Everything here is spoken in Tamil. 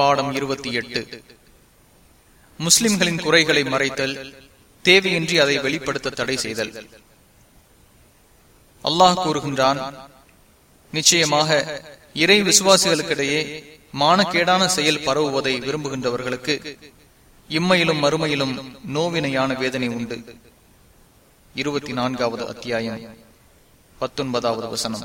பாடம் இருபத்தி எட்டு. முஸ்லிம்களின் குறைகளை மறைத்தல் தேவையின்றி அதை வெளிப்படுத்த தடை செய்தல். அல்லாஹ் கூறுகின்றான் நிச்சயமாக இறை விசுவாசிகளுக்கிடையே மானக்கேடான செயல் பரவுவதை விரும்புகின்றவர்களுக்கு இம்மையிலும் மறுமையிலும் நோவினையான வேதனை உண்டு. இருபத்தி நான்காவது அத்தியாயம் பத்தொன்பதாவது வசனம்.